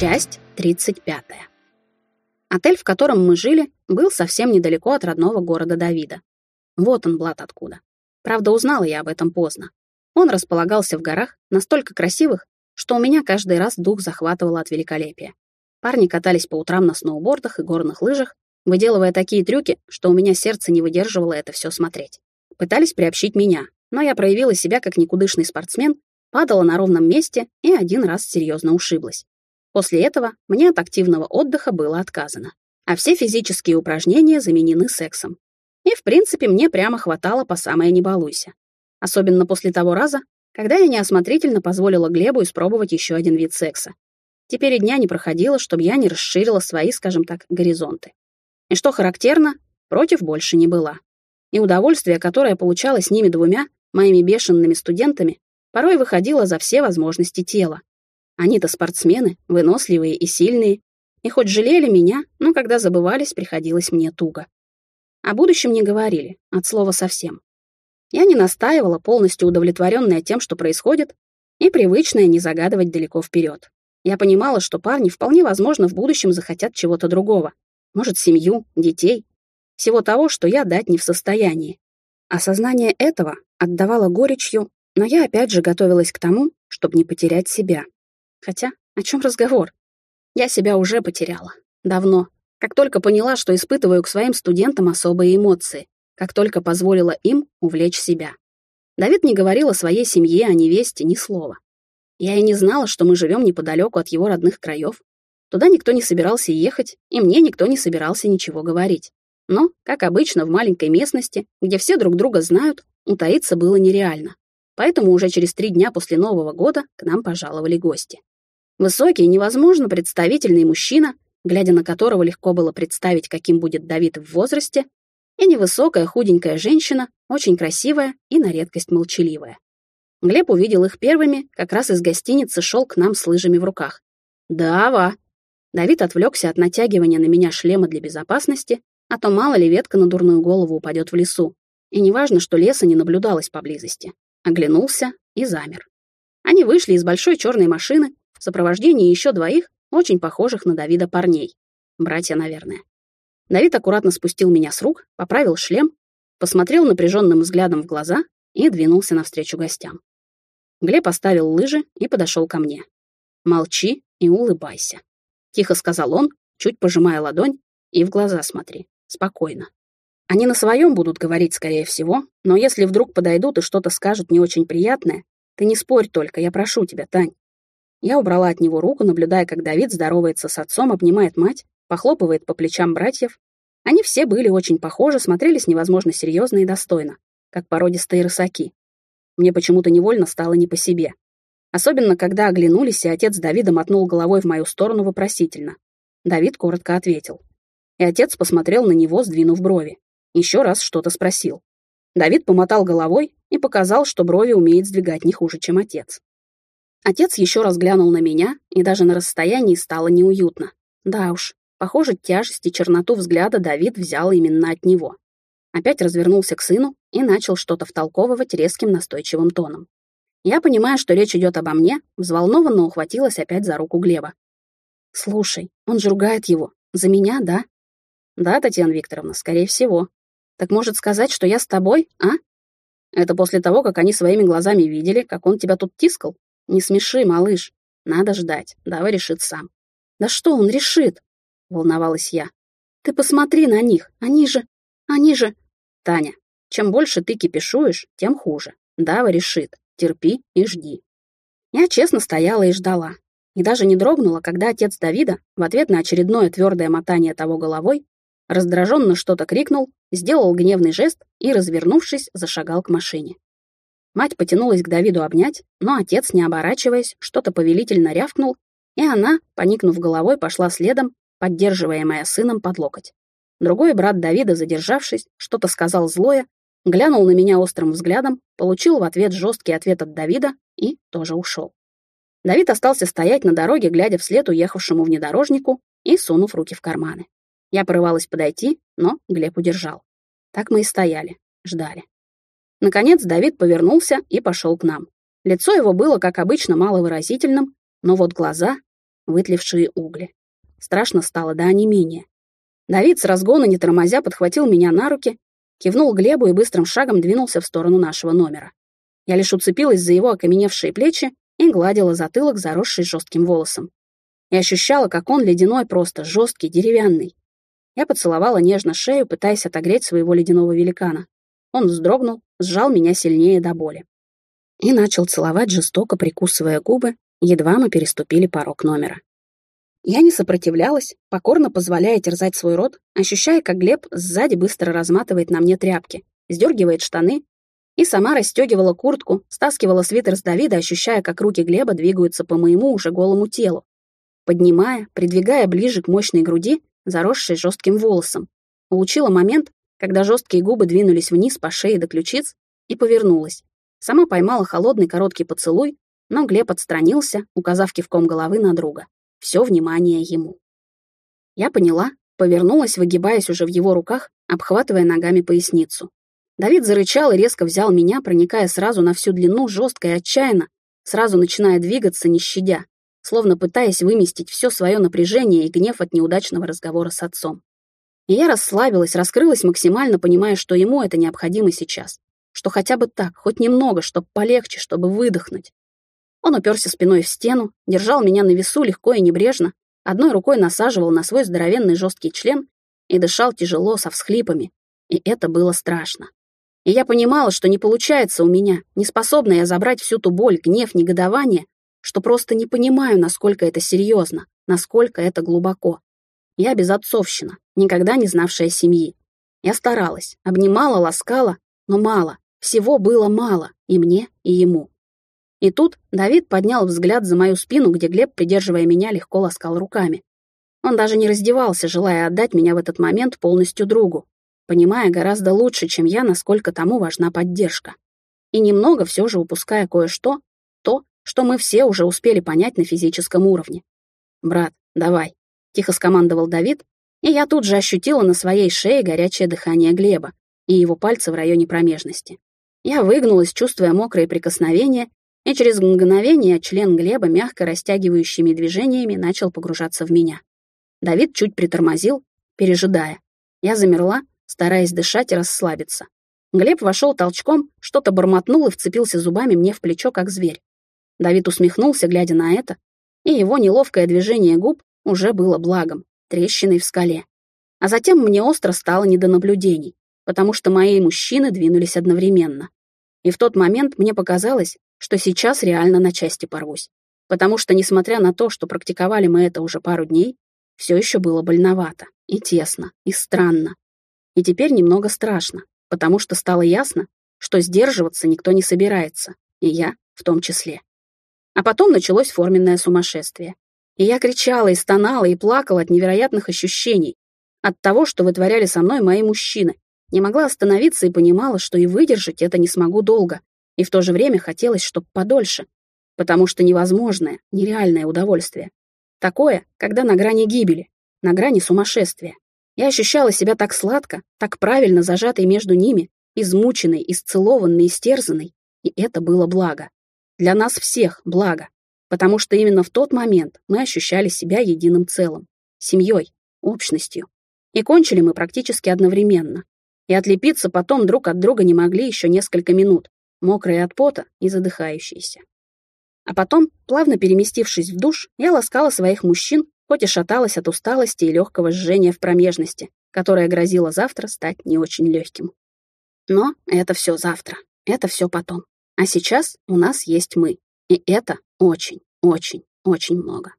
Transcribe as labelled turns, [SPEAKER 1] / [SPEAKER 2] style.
[SPEAKER 1] Часть 35. Отель, в котором мы жили, был совсем недалеко от родного города Давида. Вот он, блат откуда. Правда, узнала я об этом поздно. Он располагался в горах, настолько красивых, что у меня каждый раз дух захватывало от великолепия. Парни катались по утрам на сноубордах и горных лыжах, выделывая такие трюки, что у меня сердце не выдерживало это все смотреть. Пытались приобщить меня, но я проявила себя как никудышный спортсмен, падала на ровном месте и один раз серьезно ушиблась. После этого мне от активного отдыха было отказано, а все физические упражнения заменены сексом. И, в принципе, мне прямо хватало по самое не балуйся. Особенно после того раза, когда я неосмотрительно позволила Глебу испробовать еще один вид секса. Теперь и дня не проходило, чтобы я не расширила свои, скажем так, горизонты. И что характерно, против больше не была. И удовольствие, которое получала с ними двумя, моими бешеными студентами, порой выходило за все возможности тела, они-то спортсмены, выносливые и сильные. И хоть жалели меня, но когда забывались, приходилось мне туго. О будущем не говорили, от слова совсем. Я не настаивала, полностью удовлетворенная тем, что происходит, и привычная не загадывать далеко вперед. Я понимала, что парни вполне возможно в будущем захотят чего-то другого. Может, семью, детей. Всего того, что я дать не в состоянии. Осознание этого отдавало горечью, но я опять же готовилась к тому, чтобы не потерять себя. Хотя, о чем разговор? Я себя уже потеряла. Давно. Как только поняла, что испытываю к своим студентам особые эмоции. Как только позволила им увлечь себя. Давид не говорил о своей семье, о невесте, ни слова. Я и не знала, что мы живем неподалеку от его родных краев. Туда никто не собирался ехать, и мне никто не собирался ничего говорить. Но, как обычно, в маленькой местности, где все друг друга знают, утаиться было нереально. Поэтому уже через три дня после Нового года к нам пожаловали гости. Высокий, невозможно представительный мужчина, глядя на которого легко было представить, каким будет Давид в возрасте, и невысокая худенькая женщина, очень красивая и на редкость молчаливая. Глеб увидел их первыми, как раз из гостиницы шел к нам с лыжами в руках. «Дава!» Давид отвлекся от натягивания на меня шлема для безопасности, а то мало ли ветка на дурную голову упадет в лесу. И неважно, что леса не наблюдалось поблизости. Оглянулся и замер. Они вышли из большой черной машины, в сопровождении еще двоих, очень похожих на Давида парней. Братья, наверное. Давид аккуратно спустил меня с рук, поправил шлем, посмотрел напряженным взглядом в глаза и двинулся навстречу гостям. Глеб оставил лыжи и подошел ко мне. «Молчи и улыбайся», — тихо сказал он, чуть пожимая ладонь, и в глаза смотри, спокойно. Они на своем будут говорить, скорее всего, но если вдруг подойдут и что-то скажут не очень приятное, ты не спорь только, я прошу тебя, Тань. Я убрала от него руку, наблюдая, как Давид здоровается с отцом, обнимает мать, похлопывает по плечам братьев. Они все были очень похожи, смотрелись невозможно серьезно и достойно, как породистые рысаки. Мне почему-то невольно стало не по себе. Особенно, когда оглянулись, и отец Давида мотнул головой в мою сторону вопросительно. Давид коротко ответил. И отец посмотрел на него, сдвинув брови. Еще раз что-то спросил. Давид помотал головой и показал, что брови умеет сдвигать не хуже, чем отец. Отец еще раз глянул на меня, и даже на расстоянии стало неуютно. Да уж, похоже, тяжесть и черноту взгляда Давид взял именно от него. Опять развернулся к сыну и начал что-то втолковывать резким настойчивым тоном. Я, понимая, что речь идет обо мне, взволнованно ухватилась опять за руку Глеба. «Слушай, он же ругает его. За меня, да?» «Да, Татьяна Викторовна, скорее всего. Так может сказать, что я с тобой, а?» «Это после того, как они своими глазами видели, как он тебя тут тискал?» «Не смеши, малыш. Надо ждать. Давай решит сам». «Да что он решит?» — волновалась я. «Ты посмотри на них. Они же... Они же...» «Таня, чем больше ты кипишуешь, тем хуже. Дава решит. Терпи и жди». Я честно стояла и ждала. И даже не дрогнула, когда отец Давида, в ответ на очередное твердое мотание того головой, раздраженно что-то крикнул, сделал гневный жест и, развернувшись, зашагал к машине. Мать потянулась к Давиду обнять, но отец, не оборачиваясь, что-то повелительно рявкнул, и она, поникнув головой, пошла следом, поддерживаемая сыном под локоть. Другой брат Давида, задержавшись, что-то сказал злое, глянул на меня острым взглядом, получил в ответ жесткий ответ от Давида и тоже ушел. Давид остался стоять на дороге, глядя вслед уехавшему внедорожнику и сунув руки в карманы. Я порывалась подойти, но Глеб удержал. Так мы и стояли, ждали. Наконец Давид повернулся и пошел к нам. Лицо его было, как обычно, маловыразительным, но вот глаза... вытлившие угли. Страшно стало до онемения. Давид с разгона, не тормозя, подхватил меня на руки, кивнул Глебу и быстрым шагом двинулся в сторону нашего номера. Я лишь уцепилась за его окаменевшие плечи и гладила затылок, заросший жестким волосом. И ощущала, как он ледяной просто, жесткий, деревянный. Я поцеловала нежно шею, пытаясь отогреть своего ледяного великана. Он вздрогнул, сжал меня сильнее до боли. И начал целовать, жестоко прикусывая губы, едва мы переступили порог номера. Я не сопротивлялась, покорно позволяя терзать свой рот, ощущая, как Глеб сзади быстро разматывает на мне тряпки, сдергивает штаны, и сама расстегивала куртку, стаскивала свитер с Давида, ощущая, как руки Глеба двигаются по моему уже голому телу, поднимая, придвигая ближе к мощной груди, заросшей жестким волосом. Улучила момент, когда жесткие губы двинулись вниз по шее до ключиц, и повернулась. Сама поймала холодный короткий поцелуй, но Глеб отстранился, указав кивком головы на друга. Все внимание ему. Я поняла, повернулась, выгибаясь уже в его руках, обхватывая ногами поясницу. Давид зарычал и резко взял меня, проникая сразу на всю длину, жестко и отчаянно, сразу начиная двигаться, не щадя, словно пытаясь выместить все свое напряжение и гнев от неудачного разговора с отцом. И я расслабилась, раскрылась максимально, понимая, что ему это необходимо сейчас. Что хотя бы так, хоть немного, чтобы полегче, чтобы выдохнуть. Он уперся спиной в стену, держал меня на весу легко и небрежно, одной рукой насаживал на свой здоровенный жесткий член и дышал тяжело, со всхлипами. И это было страшно. И я понимала, что не получается у меня, не способна я забрать всю ту боль, гнев, негодование, что просто не понимаю, насколько это серьезно, насколько это глубоко. Я безотцовщина, никогда не знавшая семьи. Я старалась, обнимала, ласкала, но мало, всего было мало, и мне, и ему. И тут Давид поднял взгляд за мою спину, где Глеб, придерживая меня, легко ласкал руками. Он даже не раздевался, желая отдать меня в этот момент полностью другу, понимая гораздо лучше, чем я, насколько тому важна поддержка. И немного все же упуская кое-что, то, что мы все уже успели понять на физическом уровне. «Брат, давай», — тихо скомандовал Давид, и я тут же ощутила на своей шее горячее дыхание Глеба и его пальцы в районе промежности. Я выгнулась, чувствуя мокрые прикосновения, и через мгновение член Глеба мягко растягивающими движениями начал погружаться в меня. Давид чуть притормозил, пережидая. Я замерла, стараясь дышать и расслабиться. Глеб вошел толчком, что-то бормотнул и вцепился зубами мне в плечо, как зверь. Давид усмехнулся, глядя на это, и его неловкое движение губ уже было благом, трещиной в скале. А затем мне остро стало не до наблюдений, потому что мои мужчины двинулись одновременно. И в тот момент мне показалось, что сейчас реально на части порвусь. Потому что, несмотря на то, что практиковали мы это уже пару дней, все еще было больновато, и тесно, и странно, и теперь немного страшно, потому что стало ясно, что сдерживаться никто не собирается, и я в том числе. А потом началось форменное сумасшествие. И я кричала и стонала и плакала от невероятных ощущений, от того, что вытворяли со мной мои мужчины. Не могла остановиться и понимала, что и выдержать это не смогу долго, и в то же время хотелось, чтоб подольше, потому что невозможное, нереальное удовольствие. Такое, когда на грани гибели, на грани сумасшествия. Я ощущала себя так сладко, так правильно зажатой между ними, измученной, исцелованной, истерзанной, и это было благо. Для нас всех благо, потому что именно в тот момент мы ощущали себя единым целым, семьей, общностью. И кончили мы практически одновременно. И отлепиться потом друг от друга не могли еще несколько минут, мокрые от пота и задыхающиеся. А потом, плавно переместившись в душ, я ласкала своих мужчин, хоть и шаталась от усталости и легкого жжения в промежности, которое грозило завтра стать не очень легким. Но это все завтра, это все потом. А сейчас у нас есть мы, и это очень, очень, очень много.